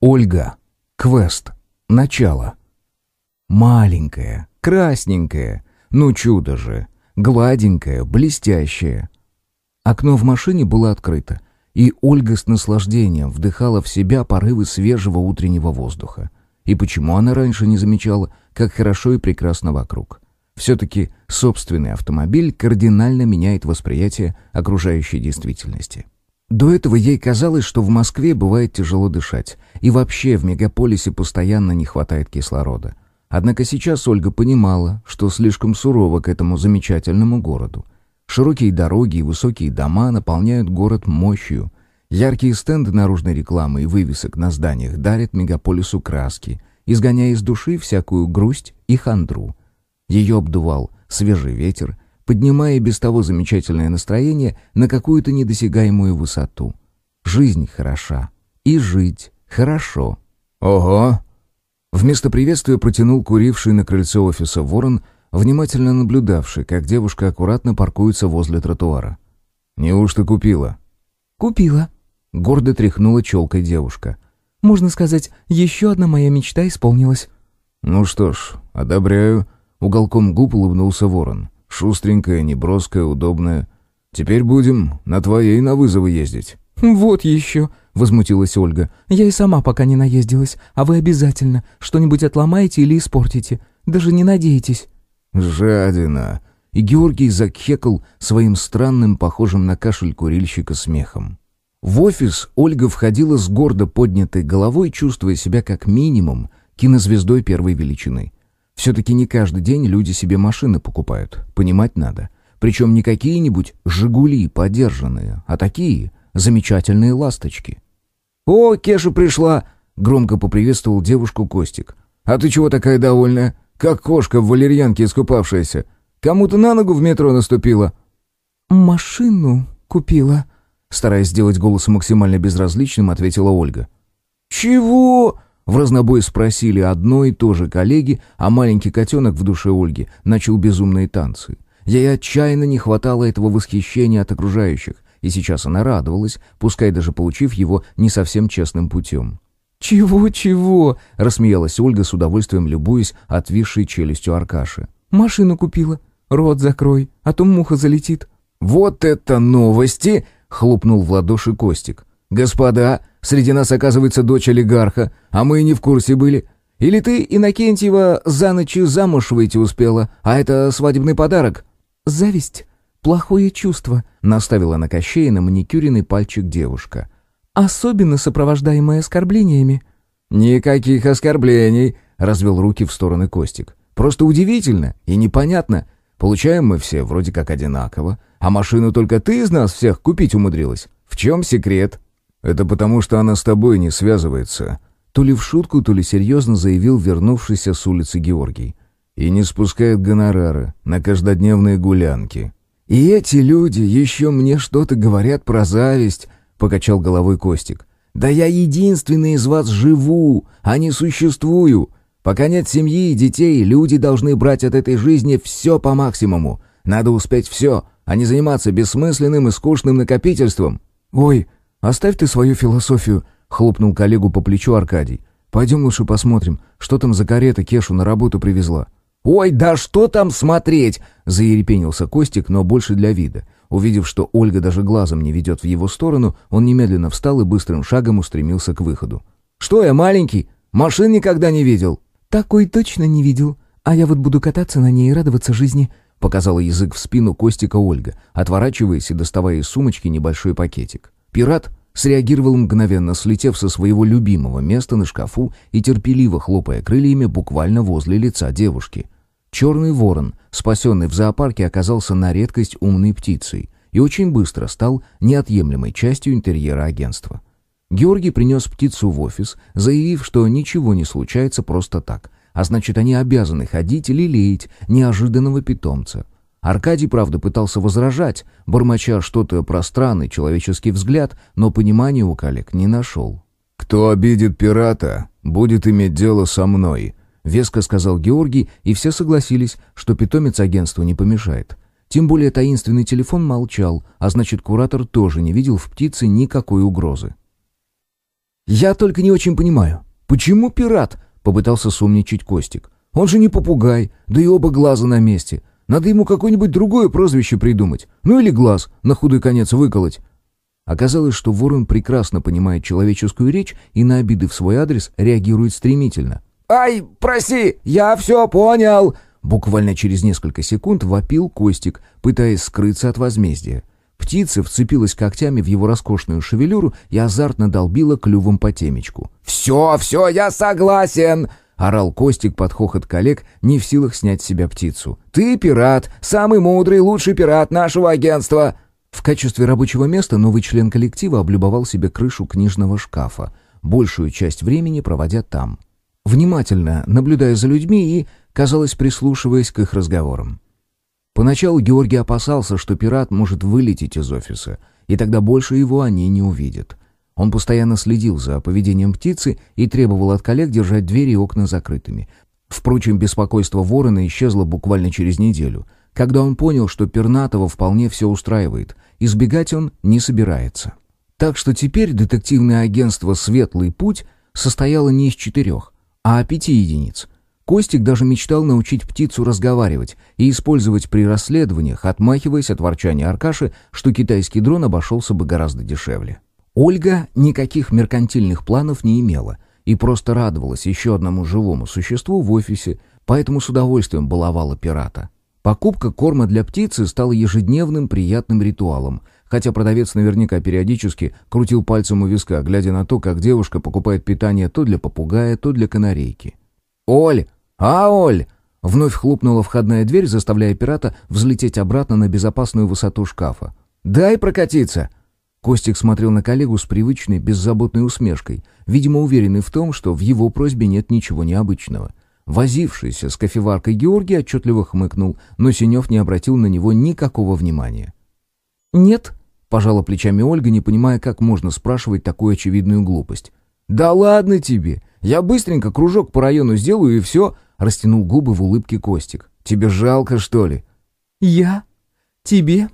Ольга. Квест. Начало. Маленькая, красненькая, ну чудо же, гладенькая, блестящая. Окно в машине было открыто, и Ольга с наслаждением вдыхала в себя порывы свежего утреннего воздуха. И почему она раньше не замечала, как хорошо и прекрасно вокруг? Все-таки собственный автомобиль кардинально меняет восприятие окружающей действительности. До этого ей казалось, что в Москве бывает тяжело дышать, и вообще в мегаполисе постоянно не хватает кислорода. Однако сейчас Ольга понимала, что слишком сурово к этому замечательному городу. Широкие дороги и высокие дома наполняют город мощью. Яркие стенды наружной рекламы и вывесок на зданиях дарят мегаполису краски, изгоняя из души всякую грусть и хандру. Ее обдувал свежий ветер, поднимая без того замечательное настроение на какую-то недосягаемую высоту. Жизнь хороша. И жить хорошо. «Ого!» Вместо приветствия протянул куривший на крыльце офиса ворон, внимательно наблюдавший, как девушка аккуратно паркуется возле тротуара. «Неужто купила?» «Купила», — гордо тряхнула челкой девушка. «Можно сказать, еще одна моя мечта исполнилась». «Ну что ж, одобряю», — уголком губ улыбнулся ворон. Шустренькая, неброская, удобная. Теперь будем на твоей на вызовы ездить». «Вот еще», — возмутилась Ольга. «Я и сама пока не наездилась, а вы обязательно что-нибудь отломаете или испортите. Даже не надейтесь». «Жадина!» И Георгий закхекал своим странным, похожим на кашель курильщика смехом. В офис Ольга входила с гордо поднятой головой, чувствуя себя как минимум кинозвездой первой величины. Все-таки не каждый день люди себе машины покупают, понимать надо. Причем не какие-нибудь «Жигули» подержанные, а такие замечательные ласточки. «О, Кеша пришла!» — громко поприветствовал девушку Костик. «А ты чего такая довольная? Как кошка в валерьянке искупавшаяся. Кому-то на ногу в метро наступила?» «Машину купила», — стараясь сделать голос максимально безразличным, ответила Ольга. «Чего?» В разнобой спросили одно и то же коллеги, а маленький котенок в душе Ольги начал безумные танцы. Ей отчаянно не хватало этого восхищения от окружающих, и сейчас она радовалась, пускай даже получив его не совсем честным путем. «Чего-чего?» — рассмеялась Ольга с удовольствием, любуясь отвисшей челюстью Аркаши. «Машину купила. Рот закрой, а то муха залетит». «Вот это новости!» — хлопнул в ладоши Костик. «Господа, среди нас оказывается дочь олигарха, а мы и не в курсе были. Или ты, Иннокентьева, за ночь замуж выйти успела, а это свадебный подарок?» «Зависть — плохое чувство», — наставила на Кощея на маникюренный пальчик девушка. «Особенно сопровождаемое оскорблениями». «Никаких оскорблений», — развел руки в стороны Костик. «Просто удивительно и непонятно. Получаем мы все вроде как одинаково, а машину только ты из нас всех купить умудрилась. В чем секрет?» «Это потому, что она с тобой не связывается», то ли в шутку, то ли серьезно заявил вернувшийся с улицы Георгий. «И не спускает гонорары на каждодневные гулянки». «И эти люди еще мне что-то говорят про зависть», — покачал головой Костик. «Да я единственный из вас живу, а не существую. Пока нет семьи и детей, люди должны брать от этой жизни все по максимуму. Надо успеть все, а не заниматься бессмысленным и скучным накопительством». «Ой, «Оставь ты свою философию», — хлопнул коллегу по плечу Аркадий. «Пойдем лучше посмотрим, что там за карета Кешу на работу привезла». «Ой, да что там смотреть!» — заерепенился Костик, но больше для вида. Увидев, что Ольга даже глазом не ведет в его сторону, он немедленно встал и быстрым шагом устремился к выходу. «Что я, маленький? Машин никогда не видел!» «Такой точно не видел. А я вот буду кататься на ней и радоваться жизни», — показала язык в спину Костика Ольга, отворачиваясь и доставая из сумочки небольшой пакетик. Пират среагировал мгновенно, слетев со своего любимого места на шкафу и терпеливо хлопая крыльями буквально возле лица девушки. Черный ворон, спасенный в зоопарке, оказался на редкость умной птицей и очень быстро стал неотъемлемой частью интерьера агентства. Георгий принес птицу в офис, заявив, что ничего не случается просто так, а значит, они обязаны ходить и лелеять неожиданного питомца — Аркадий, правда, пытался возражать, бормоча что-то про странный человеческий взгляд, но понимания у коллег не нашел. «Кто обидит пирата, будет иметь дело со мной», — веско сказал Георгий, и все согласились, что питомец агентству не помешает. Тем более таинственный телефон молчал, а значит, куратор тоже не видел в птице никакой угрозы. «Я только не очень понимаю, почему пират?» — попытался сумничать Костик. «Он же не попугай, да и оба глаза на месте. Надо ему какое-нибудь другое прозвище придумать. Ну или глаз на худой конец выколоть». Оказалось, что ворон прекрасно понимает человеческую речь и на обиды в свой адрес реагирует стремительно. «Ай, прости, я все понял!» Буквально через несколько секунд вопил Костик, пытаясь скрыться от возмездия. Птица вцепилась когтями в его роскошную шевелюру и азартно долбила клювом по темечку. «Все, все, я согласен!» — орал Костик под хохот коллег, не в силах снять с себя птицу. «Ты пират! Самый мудрый, лучший пират нашего агентства!» В качестве рабочего места новый член коллектива облюбовал себе крышу книжного шкафа, большую часть времени проводя там внимательно наблюдая за людьми и, казалось, прислушиваясь к их разговорам. Поначалу Георгий опасался, что пират может вылететь из офиса, и тогда больше его они не увидят. Он постоянно следил за поведением птицы и требовал от коллег держать двери и окна закрытыми. Впрочем, беспокойство ворона исчезло буквально через неделю, когда он понял, что Пернатова вполне все устраивает, избегать он не собирается. Так что теперь детективное агентство «Светлый путь» состояло не из четырех, а пяти единиц. Костик даже мечтал научить птицу разговаривать и использовать при расследованиях, отмахиваясь от ворчания Аркаши, что китайский дрон обошелся бы гораздо дешевле. Ольга никаких меркантильных планов не имела и просто радовалась еще одному живому существу в офисе, поэтому с удовольствием баловала пирата. Покупка корма для птицы стала ежедневным приятным ритуалом, хотя продавец наверняка периодически крутил пальцем у виска, глядя на то, как девушка покупает питание то для попугая, то для канарейки. «Оль! А, Оль!» Вновь хлопнула входная дверь, заставляя пирата взлететь обратно на безопасную высоту шкафа. «Дай прокатиться!» Костик смотрел на коллегу с привычной, беззаботной усмешкой, видимо, уверенный в том, что в его просьбе нет ничего необычного. Возившийся с кофеваркой Георгий отчетливо хмыкнул, но Синев не обратил на него никакого внимания. «Нет», Пожала плечами Ольга, не понимая, как можно спрашивать такую очевидную глупость. «Да ладно тебе! Я быстренько кружок по району сделаю и все!» Растянул губы в улыбке Костик. «Тебе жалко, что ли?» «Я? Тебе?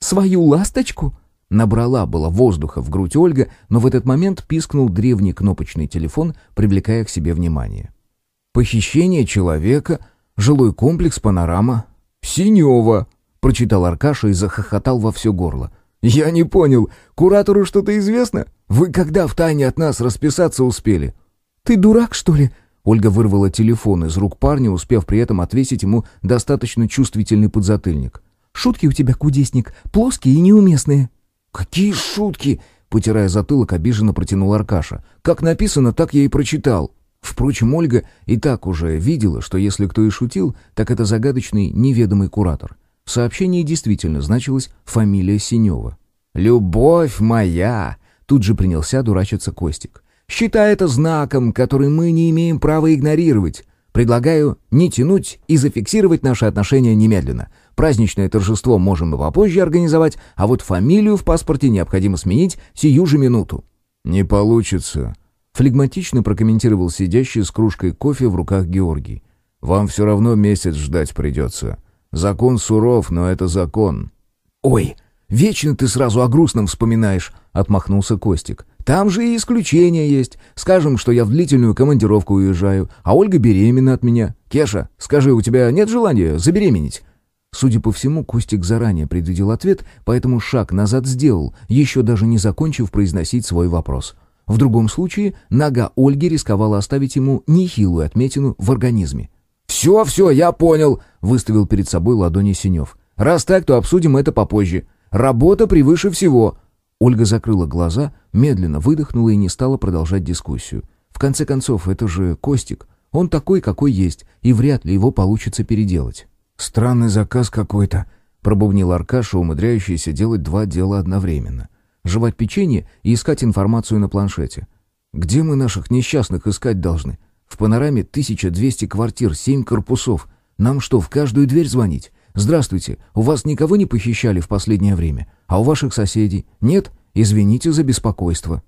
Свою ласточку?» Набрала было воздуха в грудь Ольга, но в этот момент пискнул древний кнопочный телефон, привлекая к себе внимание. «Похищение человека, жилой комплекс «Панорама». «Синева!» — прочитал Аркаша и захохотал во все горло. «Я не понял. Куратору что-то известно? Вы когда в тайне от нас расписаться успели?» «Ты дурак, что ли?» Ольга вырвала телефон из рук парня, успев при этом отвесить ему достаточно чувствительный подзатыльник. «Шутки у тебя, кудесник, плоские и неуместные». «Какие шутки?» — потирая затылок, обиженно протянул Аркаша. «Как написано, так я и прочитал». Впрочем, Ольга и так уже видела, что если кто и шутил, так это загадочный неведомый куратор. В сообщении действительно значилась фамилия Синева. «Любовь моя!» Тут же принялся дурачиться Костик. «Считай это знаком, который мы не имеем права игнорировать. Предлагаю не тянуть и зафиксировать наши отношения немедленно. Праздничное торжество можем и попозже организовать, а вот фамилию в паспорте необходимо сменить сию же минуту». «Не получится», — флегматично прокомментировал сидящий с кружкой кофе в руках Георгий. «Вам все равно месяц ждать придется. Закон суров, но это закон». «Ой, вечно ты сразу о грустном вспоминаешь», — отмахнулся Костик. «Там же и исключения есть. Скажем, что я в длительную командировку уезжаю, а Ольга беременна от меня. Кеша, скажи, у тебя нет желания забеременеть?» Судя по всему, Костик заранее предвидел ответ, поэтому шаг назад сделал, еще даже не закончив произносить свой вопрос. В другом случае нога Ольги рисковала оставить ему нехилую отметину в организме. «Все, все, я понял», — выставил перед собой ладони Синев. «Раз так, то обсудим это попозже. Работа превыше всего». Ольга закрыла глаза, медленно выдохнула и не стала продолжать дискуссию. В конце концов, это же Костик. Он такой, какой есть, и вряд ли его получится переделать. «Странный заказ какой-то», — пробубнил Аркаша, умудряющийся делать два дела одновременно. Жевать печенье и искать информацию на планшете. «Где мы наших несчастных искать должны? В панораме 1200 квартир, 7 корпусов. Нам что, в каждую дверь звонить? Здравствуйте, у вас никого не похищали в последнее время? А у ваших соседей? Нет? Извините за беспокойство».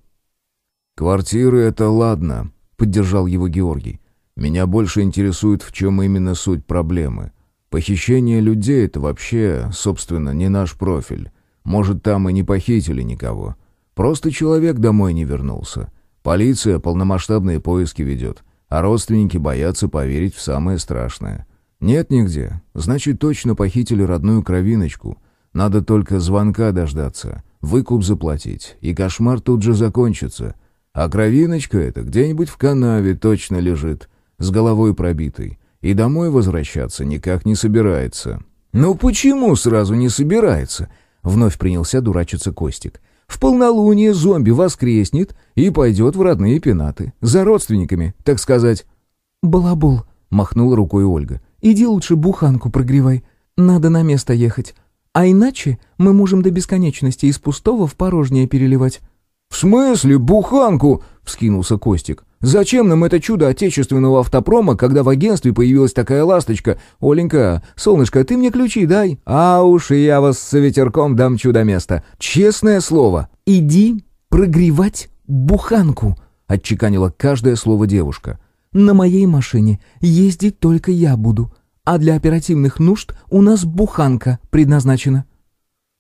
«Квартиры — это ладно», — поддержал его Георгий. «Меня больше интересует, в чем именно суть проблемы. Похищение людей — это вообще, собственно, не наш профиль. Может, там и не похитили никого. Просто человек домой не вернулся. Полиция полномасштабные поиски ведет, а родственники боятся поверить в самое страшное. Нет нигде, значит, точно похитили родную кровиночку. Надо только звонка дождаться, выкуп заплатить, и кошмар тут же закончится. А кровиночка эта где-нибудь в канаве точно лежит, с головой пробитой, и домой возвращаться никак не собирается». «Ну почему сразу не собирается?» — вновь принялся дурачиться Костик. В полнолуние зомби воскреснет и пойдет в родные пенаты. За родственниками, так сказать. «Балабол», — махнула рукой Ольга. «Иди лучше буханку прогревай. Надо на место ехать. А иначе мы можем до бесконечности из пустого в порожнее переливать». «В смысле буханку?» — вскинулся Костик. Зачем нам это чудо отечественного автопрома, когда в агентстве появилась такая ласточка? Оленька, солнышко, ты мне ключи дай. А уж и я вас с ветерком дам чудо-место. Честное слово. Иди прогревать буханку, отчеканила каждое слово девушка. На моей машине ездить только я буду, а для оперативных нужд у нас буханка предназначена.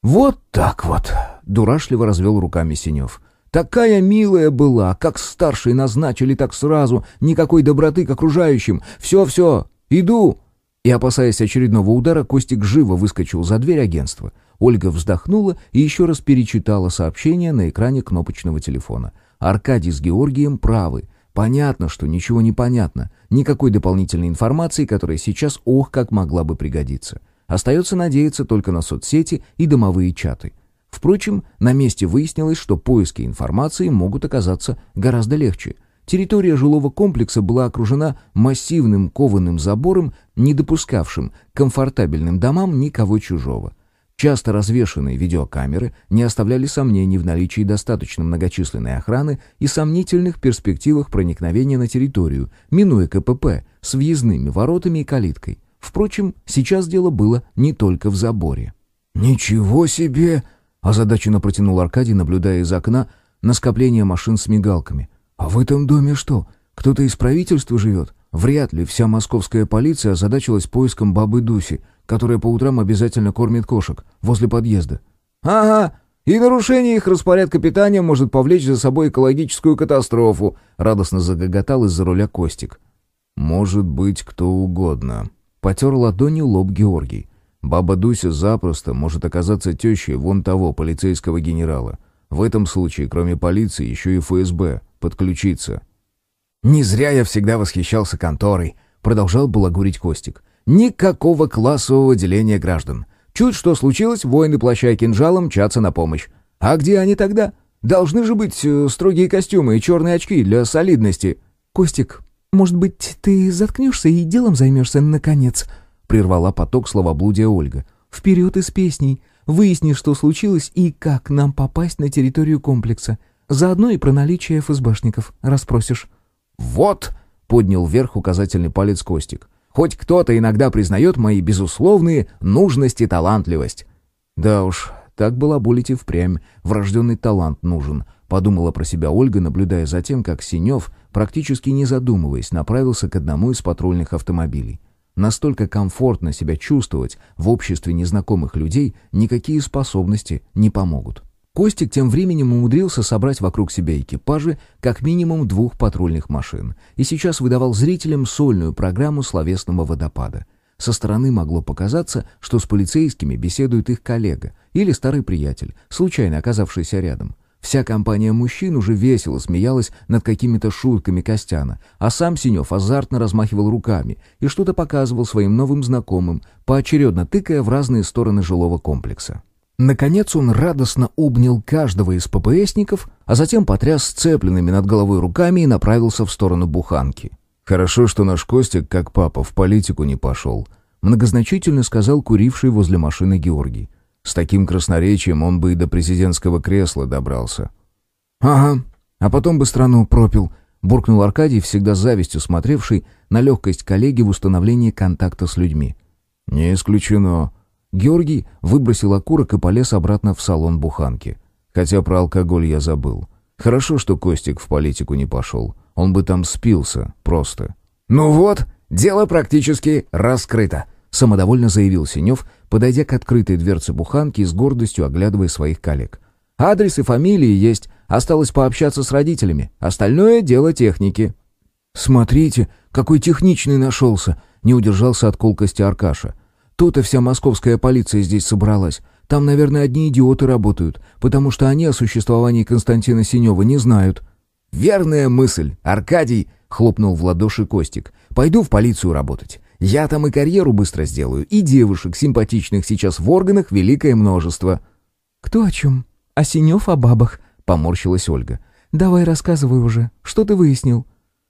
Вот так вот, дурашливо развел руками Синев. Такая милая была, как старшей назначили, так сразу, никакой доброты к окружающим. Все-все, иду!» И, опасаясь очередного удара, Костик живо выскочил за дверь агентства. Ольга вздохнула и еще раз перечитала сообщение на экране кнопочного телефона. Аркадий с Георгием правы. Понятно, что ничего не понятно. Никакой дополнительной информации, которая сейчас ох как могла бы пригодиться. Остается надеяться только на соцсети и домовые чаты. Впрочем, на месте выяснилось, что поиски информации могут оказаться гораздо легче. Территория жилого комплекса была окружена массивным кованым забором, не допускавшим комфортабельным домам никого чужого. Часто развешанные видеокамеры не оставляли сомнений в наличии достаточно многочисленной охраны и сомнительных перспективах проникновения на территорию, минуя КПП с въездными воротами и калиткой. Впрочем, сейчас дело было не только в заборе. «Ничего себе!» Озадаченно протянул Аркадий, наблюдая из окна на скопление машин с мигалками. «А в этом доме что? Кто-то из правительства живет? Вряд ли вся московская полиция озадачилась поиском бабы Дуси, которая по утрам обязательно кормит кошек возле подъезда». «Ага, и нарушение их распорядка питания может повлечь за собой экологическую катастрофу», радостно загоготал из-за руля Костик. «Может быть, кто угодно», — потер ладонью лоб Георгий. Баба Дуся запросто может оказаться тещей вон того полицейского генерала. В этом случае, кроме полиции, еще и ФСБ подключится. «Не зря я всегда восхищался конторой», — продолжал балагурить Костик. «Никакого классового деления граждан. Чуть что случилось, воины плаща и кинжалом мчатся на помощь. А где они тогда? Должны же быть э, строгие костюмы и черные очки для солидности». «Костик, может быть, ты заткнешься и делом займешься, наконец?» Прервала поток словоблудия Ольга. «Вперед из песней! Выясни, что случилось и как нам попасть на территорию комплекса. Заодно и про наличие ФСБшников расспросишь». «Вот!» — поднял вверх указательный палец Костик. «Хоть кто-то иногда признает мои безусловные нужность и талантливость». «Да уж, так было и впрямь. Врожденный талант нужен», — подумала про себя Ольга, наблюдая за тем, как Синев, практически не задумываясь, направился к одному из патрульных автомобилей. Настолько комфортно себя чувствовать в обществе незнакомых людей никакие способности не помогут. Костик тем временем умудрился собрать вокруг себя экипажи как минимум двух патрульных машин и сейчас выдавал зрителям сольную программу словесного водопада. Со стороны могло показаться, что с полицейскими беседует их коллега или старый приятель, случайно оказавшийся рядом. Вся компания мужчин уже весело смеялась над какими-то шутками Костяна, а сам Синев азартно размахивал руками и что-то показывал своим новым знакомым, поочередно тыкая в разные стороны жилого комплекса. Наконец он радостно обнял каждого из ППСников, а затем потряс сцепленными над головой руками и направился в сторону буханки. «Хорошо, что наш Костик, как папа, в политику не пошел», многозначительно сказал куривший возле машины Георгий. С таким красноречием он бы и до президентского кресла добрался. «Ага, а потом бы страну пропил», — буркнул Аркадий, всегда завистью смотревший на легкость коллеги в установлении контакта с людьми. «Не исключено». Георгий выбросил окурок и полез обратно в салон буханки. Хотя про алкоголь я забыл. Хорошо, что Костик в политику не пошел. Он бы там спился, просто. «Ну вот, дело практически раскрыто», — самодовольно заявил Синев, подойдя к открытой дверце буханки и с гордостью оглядывая своих коллег. «Адрес и фамилии есть, Осталось пообщаться с родителями. Остальное — дело техники». «Смотрите, какой техничный нашелся!» — не удержался от колкости Аркаша. «То-то вся московская полиция здесь собралась. Там, наверное, одни идиоты работают, потому что они о существовании Константина Синева не знают». «Верная мысль, Аркадий!» — хлопнул в ладоши Костик. «Пойду в полицию работать. Я там и карьеру быстро сделаю, и девушек симпатичных сейчас в органах великое множество». «Кто о чем? А Синев о бабах?» — поморщилась Ольга. «Давай рассказывай уже. Что ты выяснил?»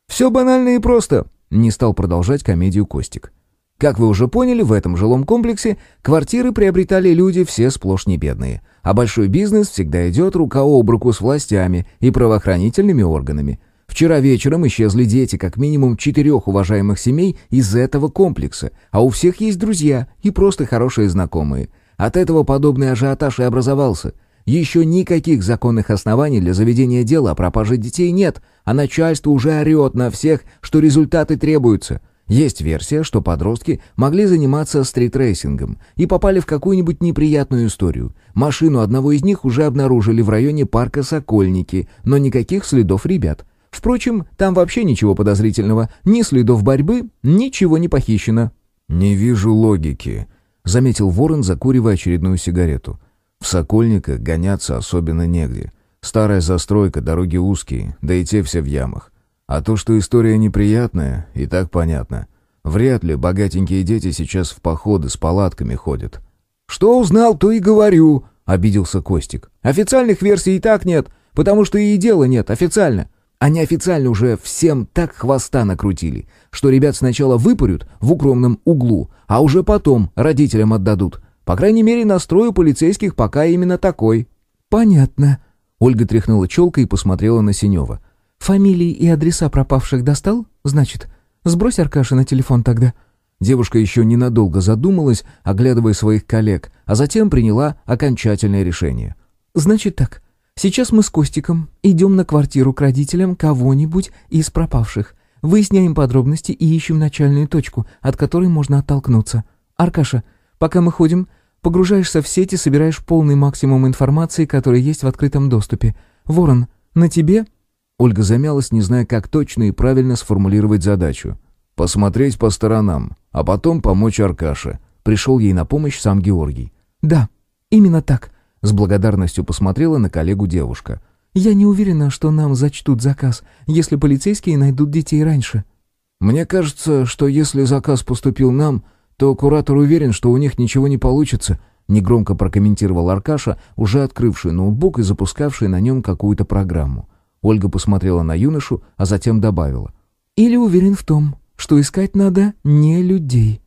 «Все банально и просто», — не стал продолжать комедию Костик. Как вы уже поняли, в этом жилом комплексе квартиры приобретали люди все сплошь не бедные, а большой бизнес всегда идет рука об руку с властями и правоохранительными органами. Вчера вечером исчезли дети как минимум четырех уважаемых семей из этого комплекса, а у всех есть друзья и просто хорошие знакомые. От этого подобный ажиотаж и образовался. Еще никаких законных оснований для заведения дела о пропаже детей нет, а начальство уже орет на всех, что результаты требуются. Есть версия, что подростки могли заниматься стритрейсингом и попали в какую-нибудь неприятную историю. Машину одного из них уже обнаружили в районе парка Сокольники, но никаких следов ребят. Впрочем, там вообще ничего подозрительного, ни следов борьбы, ничего не похищено. «Не вижу логики», — заметил Ворон, закуривая очередную сигарету. «В Сокольниках гоняться особенно негде. Старая застройка, дороги узкие, да и те все в ямах. А то, что история неприятная, и так понятно. Вряд ли богатенькие дети сейчас в походы с палатками ходят». «Что узнал, то и говорю», — обиделся Костик. «Официальных версий и так нет, потому что и дела нет официально. Они официально уже всем так хвоста накрутили, что ребят сначала выпарют в укромном углу, а уже потом родителям отдадут. По крайней мере, настрой у полицейских пока именно такой». «Понятно». Ольга тряхнула челкой и посмотрела на Синева. «Фамилии и адреса пропавших достал? Значит, сбрось Аркаша на телефон тогда». Девушка еще ненадолго задумалась, оглядывая своих коллег, а затем приняла окончательное решение. «Значит так, Сейчас мы с Костиком идем на квартиру к родителям кого-нибудь из пропавших. Выясняем подробности и ищем начальную точку, от которой можно оттолкнуться. Аркаша, пока мы ходим, погружаешься в сеть и собираешь полный максимум информации, которая есть в открытом доступе. Ворон, на тебе?» Ольга замялась, не зная, как точно и правильно сформулировать задачу. «Посмотреть по сторонам, а потом помочь Аркаше». Пришел ей на помощь сам Георгий. «Да, именно так. С благодарностью посмотрела на коллегу девушка. «Я не уверена, что нам зачтут заказ, если полицейские найдут детей раньше». «Мне кажется, что если заказ поступил нам, то куратор уверен, что у них ничего не получится», негромко прокомментировал Аркаша, уже открывший ноутбук и запускавший на нем какую-то программу. Ольга посмотрела на юношу, а затем добавила. «Или уверен в том, что искать надо не людей».